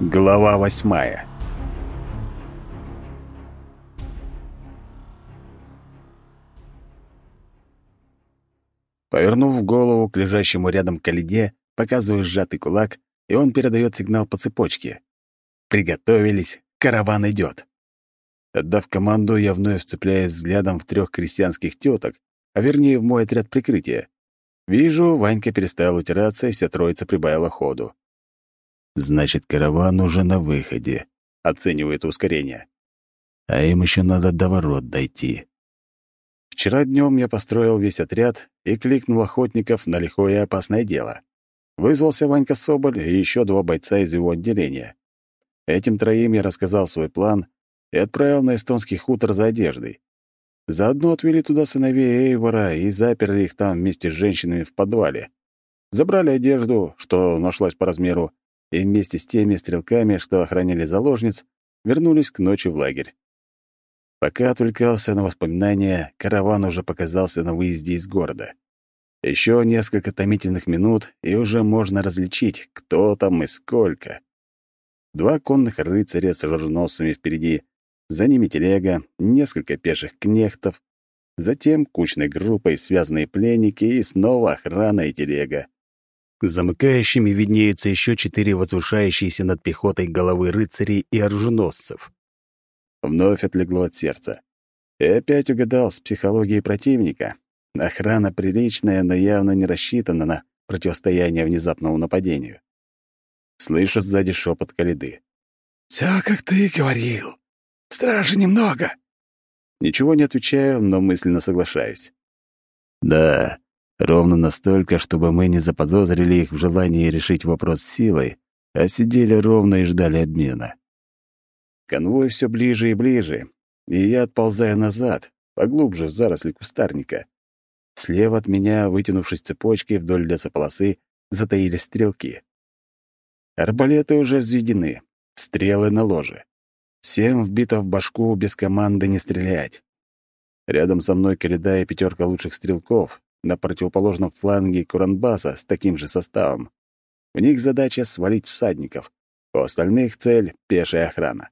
Глава восьмая Повернув голову к лежащему рядом Калиде, показываю сжатый кулак, и он передает сигнал по цепочке. «Приготовились, караван идет. Отдав команду, я вновь вцепляюсь взглядом в трех крестьянских теток, а вернее в мой отряд прикрытия. Вижу, Ванька перестал утираться, и вся троица прибавила ходу. «Значит, караван уже на выходе», — оценивает ускорение. «А им еще надо до ворот дойти». Вчера днем я построил весь отряд и кликнул охотников на лихое и опасное дело. Вызвался Ванька Соболь и еще два бойца из его отделения. Этим троим я рассказал свой план и отправил на эстонский хутор за одеждой. Заодно отвели туда сыновей Эйвора и заперли их там вместе с женщинами в подвале. Забрали одежду, что нашлась по размеру, и вместе с теми стрелками, что охраняли заложниц, вернулись к ночи в лагерь. Пока отвлекался на воспоминания, караван уже показался на выезде из города. Еще несколько томительных минут, и уже можно различить, кто там и сколько. Два конных рыцаря с оруженосцами впереди, за ними телега, несколько пеших кнехтов, затем кучной группой связанные пленники и снова охрана и телега. Замыкающими виднеются еще четыре возвышающиеся над пехотой головы рыцарей и оруженосцев. Вновь отлегло от сердца. И опять угадал с психологией противника. Охрана приличная, но явно не рассчитана на противостояние внезапному нападению. Слышу сзади шепот Калиды. «Всё, как ты говорил. Стражи немного». Ничего не отвечаю, но мысленно соглашаюсь. Да, ровно настолько, чтобы мы не заподозрили их в желании решить вопрос силой, а сидели ровно и ждали обмена. Конвой все ближе и ближе, и я отползаю назад, поглубже в заросли кустарника. Слева от меня, вытянувшись цепочкой вдоль лесополосы, затаились стрелки. Арбалеты уже взведены, стрелы на ложе. Всем вбито в башку без команды не стрелять. Рядом со мной Коляда и пятерка лучших стрелков, на противоположном фланге Куранбаса с таким же составом. У них задача свалить всадников, у остальных цель — пешая охрана.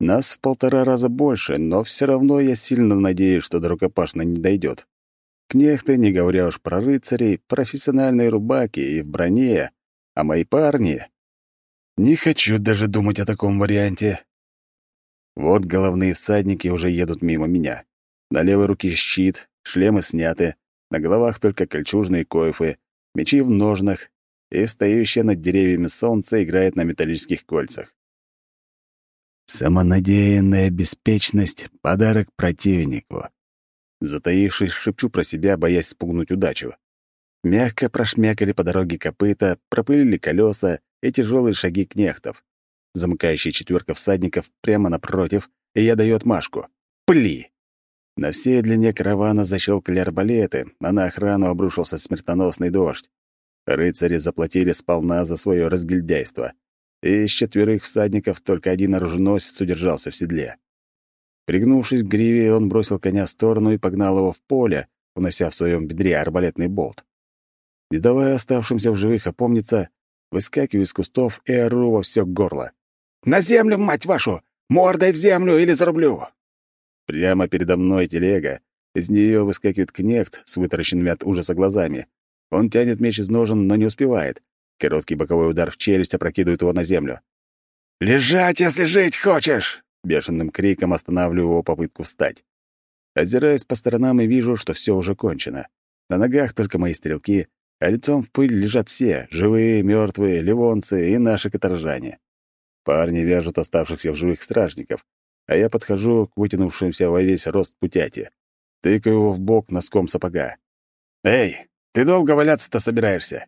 Нас в полтора раза больше, но все равно я сильно надеюсь, что до рукопашно не дойдет. Кнехты, не говоря уж про рыцарей, профессиональные рубаки и в броне, а мои парни... Не хочу даже думать о таком варианте. Вот головные всадники уже едут мимо меня. На левой руке щит, шлемы сняты, на головах только кольчужные коефы, мечи в ножнах, и стоящее над деревьями солнце играет на металлических кольцах. Самонадеянная беспечность — подарок противнику. Затаившись, шепчу про себя, боясь спугнуть удачу. Мягко прошмякали по дороге копыта, пропылили колеса и тяжелые шаги кнехтов. Замыкающая четверка всадников прямо напротив, и я даю отмашку. Пли! На всей длине каравана защелкали арбалеты, а на охрану обрушился смертоносный дождь. Рыцари заплатили сполна за свое разгильдяйство и из четверых всадников только один оруженосец удержался в седле. Пригнувшись к гриве, он бросил коня в сторону и погнал его в поле, унося в своем бедре арбалетный болт. Не давая оставшимся в живых опомниться, выскакиваю из кустов и ору во всё горло. «На землю, мать вашу! Мордой в землю или зарублю!» Прямо передо мной телега. Из нее выскакивает кнехт с вытаращенными от ужаса глазами. Он тянет меч из ножен, но не успевает. Короткий боковой удар в челюсть опрокидывает его на землю. «Лежать, если жить хочешь!» Бешеным криком останавливаю его попытку встать. Озираюсь по сторонам и вижу, что все уже кончено. На ногах только мои стрелки, а лицом в пыль лежат все — живые, мертвые, ливонцы и наши каторжане. Парни вяжут оставшихся в живых стражников, а я подхожу к вытянувшимся во весь рост путяти. Тыкаю его в бок носком сапога. «Эй, ты долго валяться-то собираешься?»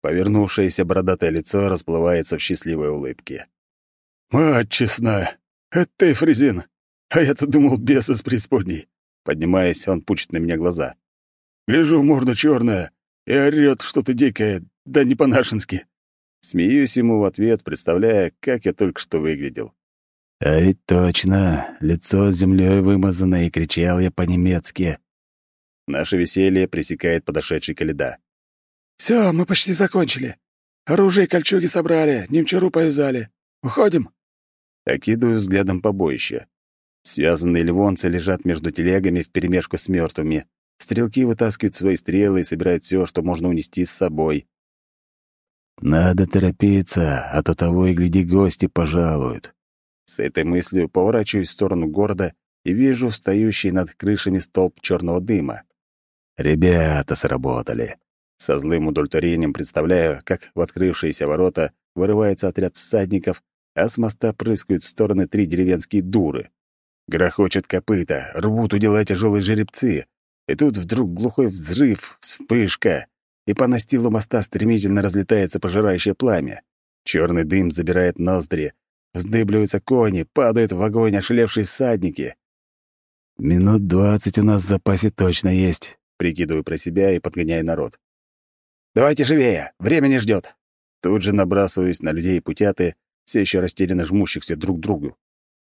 Повернувшееся бородатое лицо расплывается в счастливой улыбке. «Мать честная! Это ты, Фрезин! А я-то думал, бес из преисподней!» Поднимаясь, он пучит на меня глаза. «Гляжу, морда черная, и орёт что-то дикое, да не по-нашенски!» Смеюсь ему в ответ, представляя, как я только что выглядел. А ведь точно, лицо землей вымазано, и кричал я по-немецки. Наше веселье пресекает подошедший Каледа. Все, мы почти закончили. Оружие и кольчуги собрали, немчуру повязали. Уходим!» Окидываю взглядом побоище. Связанные ливонцы лежат между телегами вперемешку с мертвыми. Стрелки вытаскивают свои стрелы и собирают все, что можно унести с собой. «Надо торопиться, а то того и гляди гости пожалуют». С этой мыслью поворачиваюсь в сторону города и вижу встающий над крышами столб черного дыма. Ребята сработали. Со злым удовлетворением представляю, как в открывшиеся ворота вырывается отряд всадников, а с моста прыскают в стороны три деревенские дуры. Грохочут копыта, рвут у тяжелые жеребцы. И тут вдруг глухой взрыв, вспышка, и по настилу моста стремительно разлетается пожирающее пламя. Черный дым забирает ноздри, вздыбливаются кони, падают в огонь ошелевшие всадники. «Минут двадцать у нас в запасе точно есть», — прикидываю про себя и подгоняю народ. «Давайте живее, время не ждет. Тут же набрасываюсь на людей путяты, все еще растерянно жмущихся друг к другу.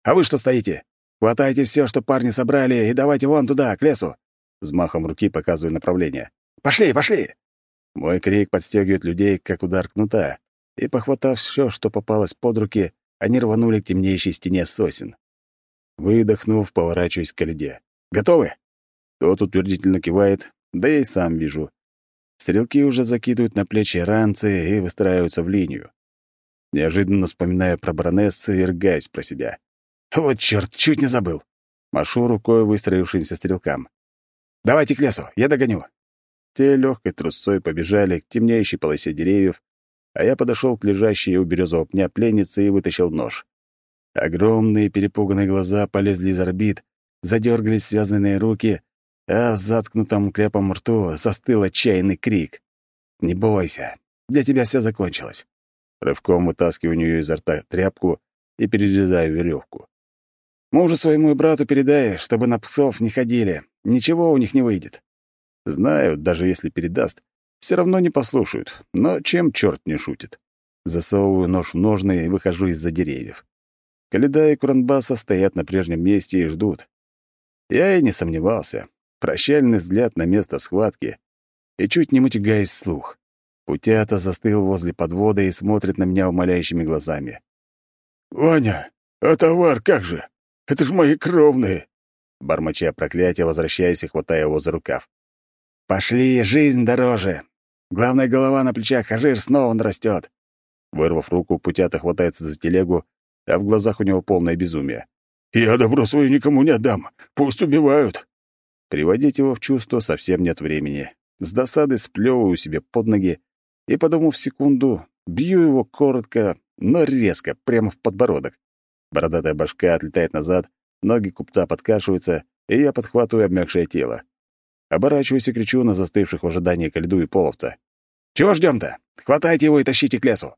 «А вы что стоите? Хватайте все, что парни собрали, и давайте вон туда, к лесу!» Взмахом руки показываю направление. «Пошли, пошли!» Мой крик подстегивает людей, как удар кнута, и, похватав все, что попалось под руки, они рванули к темнеющей стене сосен. Выдохнув, поворачиваюсь к льде. «Готовы?» Тот утвердительно кивает, да я и сам вижу. Стрелки уже закидывают на плечи ранцы и выстраиваются в линию. Неожиданно вспоминаю про баронессы и ргаюсь про себя. «Вот чёрт, чуть не забыл!» Машу рукой выстроившимся стрелкам. «Давайте к лесу, я догоню!» Те легкой трусцой побежали к темнеющей полосе деревьев, а я подошел к лежащей у березового пня пленнице и вытащил нож. Огромные перепуганные глаза полезли из орбит, задергались связанные руки, а в заткнутом крепом рту застыл отчаянный крик. «Не бойся, для тебя все закончилось». Рывком вытаскиваю у нее изо рта тряпку и перерезаю веревку. «Мужу своему брату передай, чтобы на псов не ходили. Ничего у них не выйдет». Знаю, даже если передаст, все равно не послушают, но чем черт не шутит. Засовываю нож в ножны и выхожу из-за деревьев. Каледа и Куранбаса стоят на прежнем месте и ждут. Я и не сомневался. Прощальный взгляд на место схватки. И чуть не мутягаясь слух. Путята застыл возле подвода и смотрит на меня умоляющими глазами. «Ваня, а товар как же? Это ж мои кровные!» Бормоча проклятие, возвращаясь и хватая его за рукав. «Пошли, жизнь дороже! Главная голова на плечах, а жир снова нарастет!» Вырвав руку, Путята хватается за телегу а в глазах у него полное безумие. «Я добро свое никому не отдам. Пусть убивают». Приводить его в чувство совсем нет времени. С досады сплевываю себе под ноги и, подумав секунду, бью его коротко, но резко, прямо в подбородок. Бородатая башка отлетает назад, ноги купца подкашиваются, и я подхватываю обмякшее тело. Оборачиваюсь и кричу на застывших в ожидании кольду и половца. «Чего ждем-то? Хватайте его и тащите к лесу!»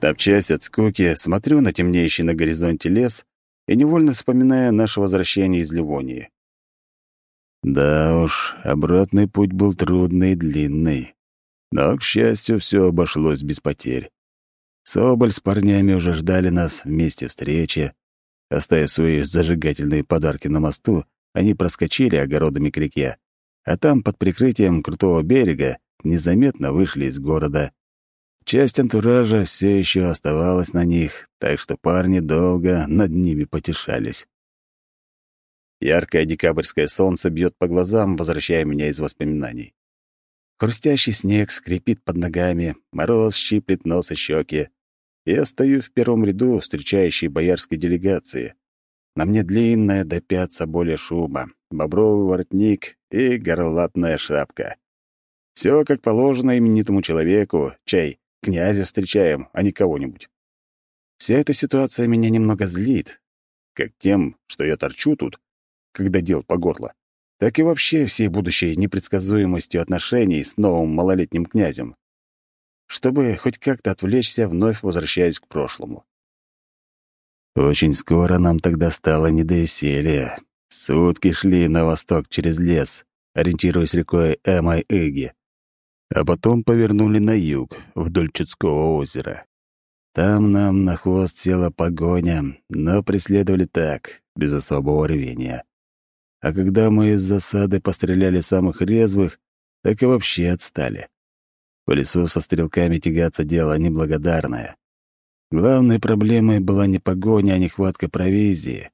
Топчась от скуки, смотрю на темнеющий на горизонте лес и невольно вспоминая наше возвращение из Ливонии. Да уж, обратный путь был трудный и длинный. Но, к счастью, все обошлось без потерь. Соболь с парнями уже ждали нас вместе встречи. Оставив свои зажигательные подарки на мосту, они проскочили огородами к реке, а там, под прикрытием крутого берега, незаметно вышли из города Часть антуража все еще оставалась на них, так что парни долго над ними потешались. Яркое декабрьское солнце бьет по глазам, возвращая меня из воспоминаний. Хрустящий снег скрипит под ногами, мороз щиплет нос и щеки. Я стою в первом ряду встречающей боярской делегации. На мне длинная до пят соболя шуба, бобровый воротник и горлатная шапка. Все как положено именитому человеку, чай Князя встречаем, а не кого-нибудь. Вся эта ситуация меня немного злит, как тем, что я торчу тут, когда дел по горло, так и вообще всей будущей непредсказуемостью отношений с новым малолетним князем. Чтобы хоть как-то отвлечься, вновь возвращаюсь к прошлому. Очень скоро нам тогда стало не до веселья. Сутки шли на восток через лес, ориентируясь рекой Эмай-Эги а потом повернули на юг, вдоль Чудского озера. Там нам на хвост села погоня, но преследовали так, без особого рвения. а когда мы из засады постреляли самых резвых, так и вообще отстали. В лесу со стрелками тягаться дело неблагодарное. Главной проблемой была не погоня, а нехватка провизии.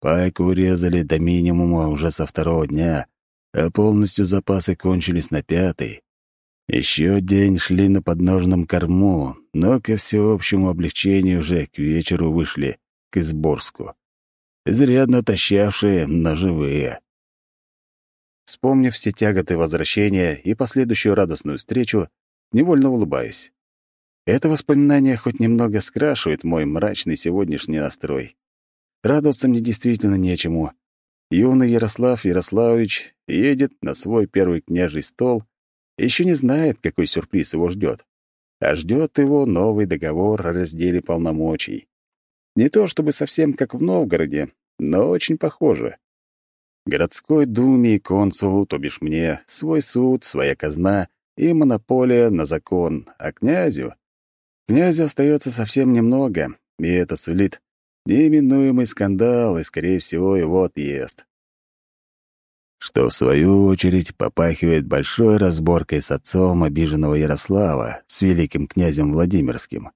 Пайку урезали до минимума уже со второго дня, а полностью запасы кончились на пятый. Еще день шли на подножном корму, но ко всеобщему облегчению уже к вечеру вышли к Изборску. Изрядно тащавшие, но живые. Вспомнив все тяготы возвращения и последующую радостную встречу, невольно улыбаюсь. Это воспоминание хоть немного скрашивает мой мрачный сегодняшний настрой. Радоваться мне действительно нечему. Юный Ярослав Ярославович едет на свой первый княжий стол и еще не знает, какой сюрприз его ждет. А ждет его новый договор о разделе полномочий. Не то чтобы совсем как в Новгороде, но очень похоже. Городской думе и консулу, то бишь мне, свой суд, своя казна и монополия на закон, а князю... Князю остается совсем немного, и это сулит Неименуемый скандал и, скорее всего, его отъезд. Что, в свою очередь, попахивает большой разборкой с отцом обиженного Ярослава, с великим князем Владимирским.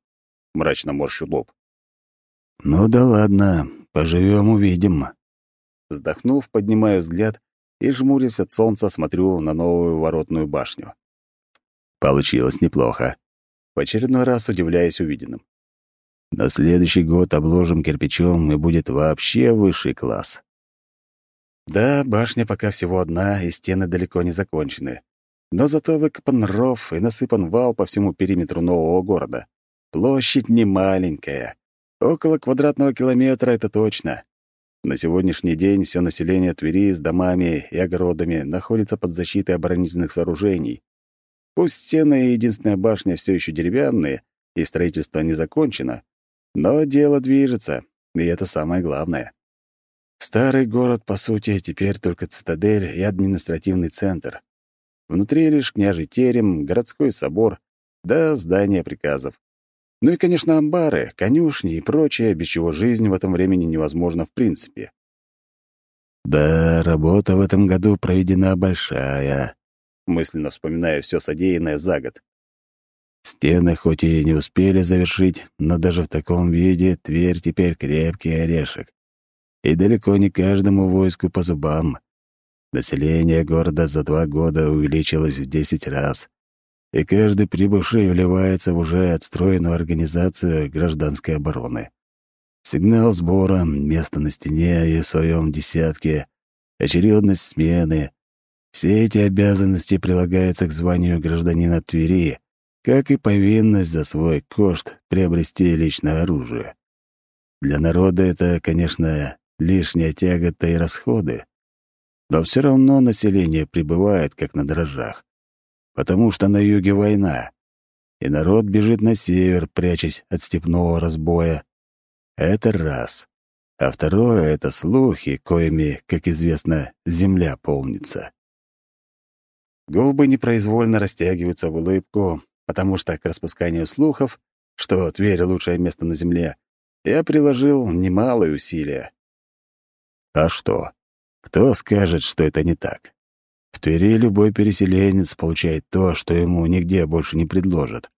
Мрачно морщу лоб. «Ну да ладно, поживем увидим». Вздохнув, поднимаю взгляд и, жмурясь от солнца, смотрю на новую воротную башню. Получилось неплохо. В очередной раз удивляясь увиденным. На следующий год обложим кирпичом, и будет вообще высший класс. Да, башня пока всего одна, и стены далеко не закончены. Но зато выкопан ров и насыпан вал по всему периметру нового города. Площадь не маленькая. Около квадратного километра это точно. На сегодняшний день все население Твери с домами и огородами находится под защитой оборонительных сооружений. Пусть стены и единственная башня все еще деревянные, и строительство не закончено, но дело движется, и это самое главное. Старый город, по сути, теперь только цитадель и административный центр. Внутри лишь княжий терем, городской собор, да здание приказов. Ну и, конечно, амбары, конюшни и прочее, без чего жизнь в этом времени невозможна в принципе. «Да, работа в этом году проведена большая», мысленно вспоминая все содеянное за год. Стены хоть и не успели завершить, но даже в таком виде Тверь теперь крепкий орешек. И далеко не каждому войску по зубам. Население города за два года увеличилось в десять раз, и каждый прибывший вливается в уже отстроенную организацию гражданской обороны. Сигнал сбора, место на стене и в своем десятке, очередность смены — все эти обязанности прилагаются к званию гражданина Твери, как и повинность за свой кошт приобрести личное оружие. Для народа это, конечно, лишняя тягота и расходы, но все равно население прибывает как на дрожжах, потому что на юге война, и народ бежит на север, прячась от степного разбоя. Это раз. А второе — это слухи, коими, как известно, земля полнится. Губы непроизвольно растягиваются в улыбку, потому что к распусканию слухов, что Тверь — лучшее место на Земле, я приложил немалые усилия. А что? Кто скажет, что это не так? В Твери любой переселенец получает то, что ему нигде больше не предложат.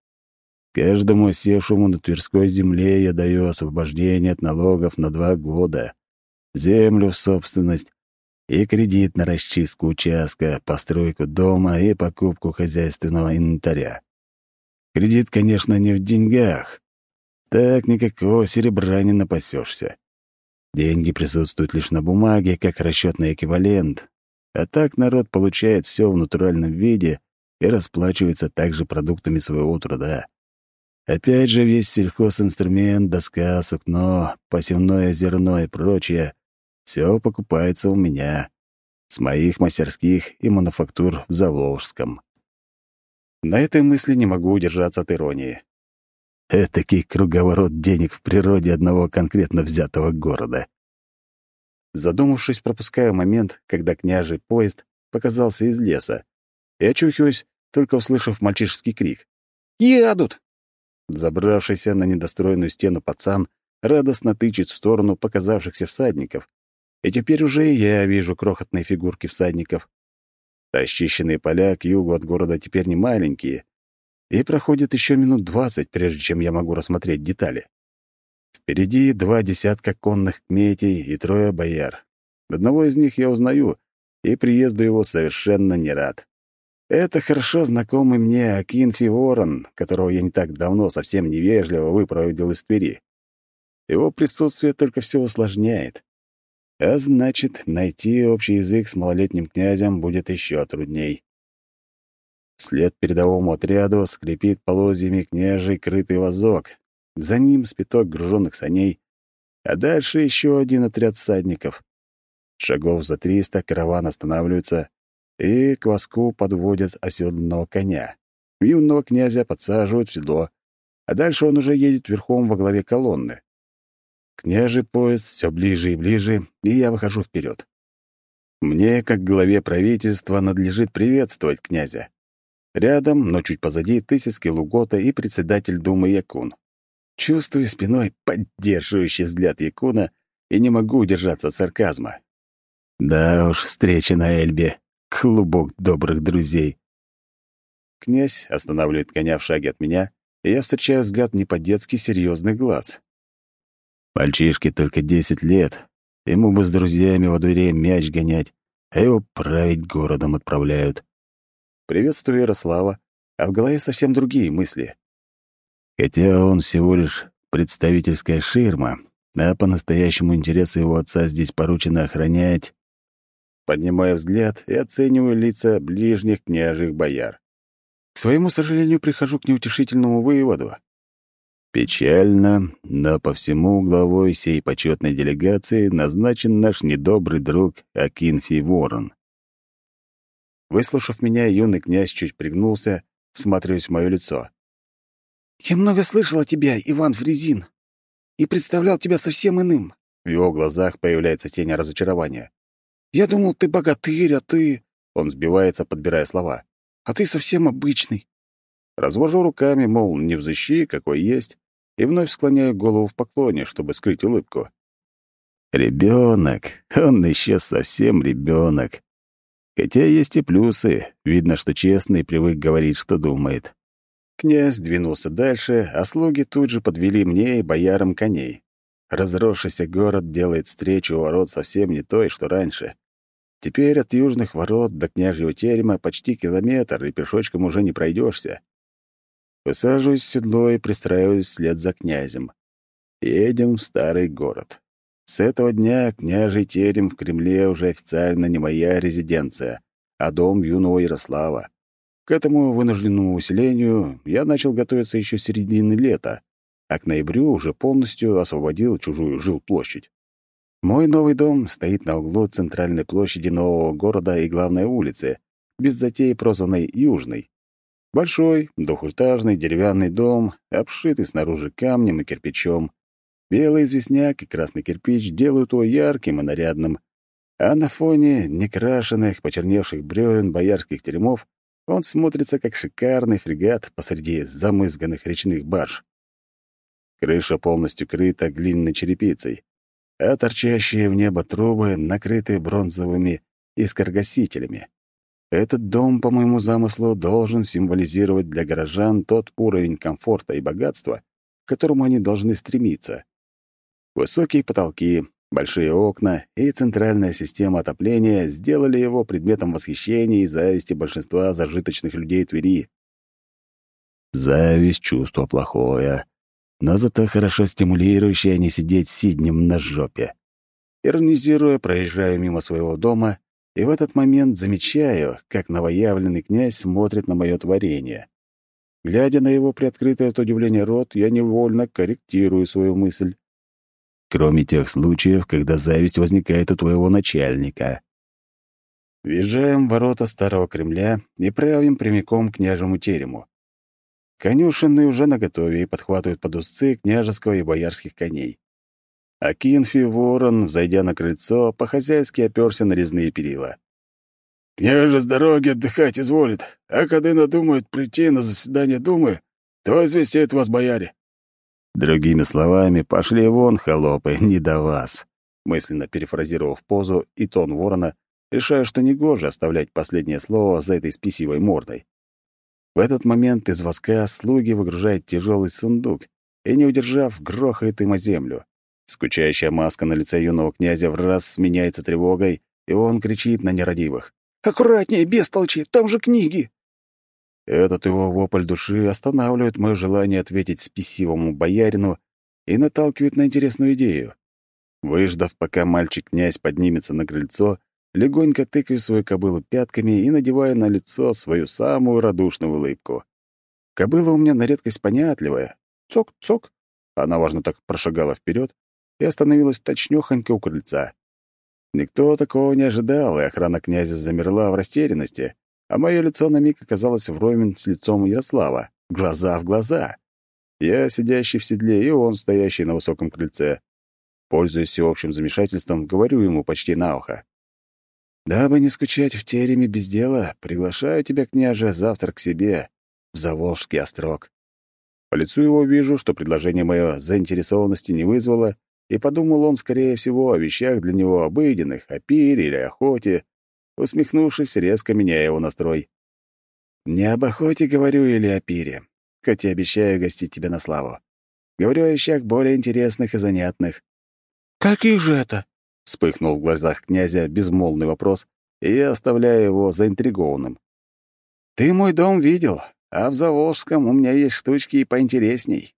Каждому севшему на Тверской земле я даю освобождение от налогов на два года, землю в собственность и кредит на расчистку участка, постройку дома и покупку хозяйственного инвентаря. Кредит, конечно, не в деньгах. Так никакого серебра не напасешься. Деньги присутствуют лишь на бумаге, как расчетный эквивалент. А так народ получает все в натуральном виде и расплачивается также продуктами своего труда. Опять же, весь сельхозинструмент, доска, сукно, посевное зерно и прочее — все покупается у меня, с моих мастерских и мануфактур в Заволжском. На этой мысли не могу удержаться от иронии. Этакий круговорот денег в природе одного конкретно взятого города. Задумавшись, пропускаю момент, когда княжий поезд показался из леса, и очухиваюсь, только услышав мальчишеский крик. «Едут!» Забравшийся на недостроенную стену пацан радостно тычет в сторону показавшихся всадников, И теперь уже и я вижу крохотные фигурки всадников. Расчищенные поля к югу от города теперь не маленькие, и проходит еще минут двадцать, прежде чем я могу рассмотреть детали. Впереди два десятка конных кметей и трое бояр. Одного из них я узнаю, и приезду его совершенно не рад. Это хорошо знакомый мне Акинфи Ворон, которого я не так давно совсем невежливо выпроводил из Твери. Его присутствие только все усложняет. А значит, найти общий язык с малолетним князем будет еще трудней. Вслед передовому отряду скрипит полозьями княжий крытый вазок. За ним спиток груженных саней, а дальше еще один отряд всадников. Шагов за триста караван останавливается, и к воску подводят оседланного коня. Юного князя подсаживают в седло, а дальше он уже едет верхом во главе колонны. Княжий поезд все ближе и ближе, и я выхожу вперед. Мне, как главе правительства, надлежит приветствовать князя. Рядом, но чуть позади, Тысяцкий Лугота и председатель Думы Якун. Чувствую спиной поддерживающий взгляд Якуна и не могу удержаться от сарказма. Да уж, встреча на Эльбе. Клубок добрых друзей. Князь останавливает коня в шаге от меня, и я встречаю взгляд не по-детски серьезный глаз. Мальчишке только десять лет. Ему бы с друзьями во дворе мяч гонять, а его править городом отправляют. Приветствую Ярослава, а в голове совсем другие мысли. Хотя он всего лишь представительская ширма, а по-настоящему интересы его отца здесь поручено охранять. Поднимаю взгляд и оцениваю лица ближних княжих бояр. К своему сожалению, прихожу к неутешительному выводу. Печально, но по всему главой сей почетной делегации назначен наш недобрый друг Акинфи Ворон. Выслушав меня, юный князь чуть пригнулся, всматриваясь в мое лицо. «Я много слышал о тебе, Иван Фрезин, и представлял тебя совсем иным». В его глазах появляется тень разочарования. «Я думал, ты богатырь, а ты...» Он сбивается, подбирая слова. «А ты совсем обычный». Развожу руками, мол, не взыщи, какой есть, и вновь склоняю голову в поклоне, чтобы скрыть улыбку. Ребенок, он еще совсем ребенок. Хотя есть и плюсы. Видно, что честный привык говорить, что думает. Князь двинулся дальше, а слуги тут же подвели мне и боярам коней. Разросшийся город делает встречу у ворот совсем не той, что раньше. Теперь от южных ворот до княжьего терема почти километр, и пешочком уже не пройдешься. Высаживаюсь в седло и пристраиваюсь вслед за князем. Едем в старый город. С этого дня княжий терем в Кремле уже официально не моя резиденция, а дом юного Ярослава. К этому вынужденному усилению я начал готовиться еще с середины лета, а к ноябрю уже полностью освободил чужую жилплощадь. Мой новый дом стоит на углу центральной площади нового города и главной улицы, без затеи прозванной Южной. Большой, двухэтажный деревянный дом, обшитый снаружи камнем и кирпичом. Белый известняк и красный кирпич делают его ярким и нарядным, а на фоне некрашенных, почерневших бревен боярских теремов он смотрится как шикарный фрегат посреди замызганных речных барж. Крыша полностью крыта глиняной черепицей, а торчащие в небо трубы накрыты бронзовыми искоргасителями. Этот дом, по моему замыслу, должен символизировать для горожан тот уровень комфорта и богатства, к которому они должны стремиться. Высокие потолки, большие окна и центральная система отопления сделали его предметом восхищения и зависти большинства зажиточных людей Твери. Зависть — чувство плохое, но зато хорошо стимулирующее не сидеть сиднем на жопе. Иронизируя, проезжаю мимо своего дома и в этот момент замечаю, как новоявленный князь смотрит на мое творение. Глядя на его приоткрытый от удивления рот, я невольно корректирую свою мысль. Кроме тех случаев, когда зависть возникает у твоего начальника. Въезжаем в ворота Старого Кремля и правим прямиком к княжему терему. Конюшенные уже наготове и подхватывают под узцы княжеского и боярских коней. А Кинфи Ворон, взойдя на крыльцо, по-хозяйски оперся на резные перила. «Княже с дороги отдыхать изволит, а когда надумает прийти на заседание Думы, то известит вас бояре». Другими словами, пошли вон, холопы, не до вас. мысленно перефразировав позу и тон ворона, решаю, что негоже оставлять последнее слово за этой спесивой мордой. В этот момент из воска слуги выгружают тяжелый сундук и, не удержав, грохает им о землю. Скучающая маска на лице юного князя в раз сменяется тревогой, и он кричит на нерадивых. «Аккуратнее, бестолчи, там же книги!» Этот его вопль души останавливает мое желание ответить спесивому боярину и наталкивает на интересную идею. Выждав, пока мальчик-князь поднимется на крыльцо, легонько тыкаю свою кобылу пятками и надеваю на лицо свою самую радушную улыбку. Кобыла у меня на редкость понятливая. Цок-цок. Она, важно, так прошагала вперед и остановилась точнёхонько у крыльца. Никто такого не ожидал, и охрана князя замерла в растерянности, а мое лицо на миг оказалось вровень с лицом Ярослава, глаза в глаза. Я сидящий в седле, и он, стоящий на высоком крыльце. Пользуясь всеобщим замешательством, говорю ему почти на ухо. «Дабы не скучать в тереме без дела, приглашаю тебя, княже, завтра к себе, в Заволжский острог». По лицу его вижу, что предложение мое заинтересованности не вызвало, и подумал он, скорее всего, о вещах для него обыденных, о пире или охоте. Усмехнувшись, резко меняя его настрой. «Не об охоте говорю или о пире, хоть и обещаю гостить тебя на славу. Говорю о вещах более интересных и занятных. «Какие же это?» — вспыхнул в глазах князя безмолвный вопрос, и я оставляю его заинтригованным. «Ты мой дом видел, а в Заволжском у меня есть штучки и поинтересней.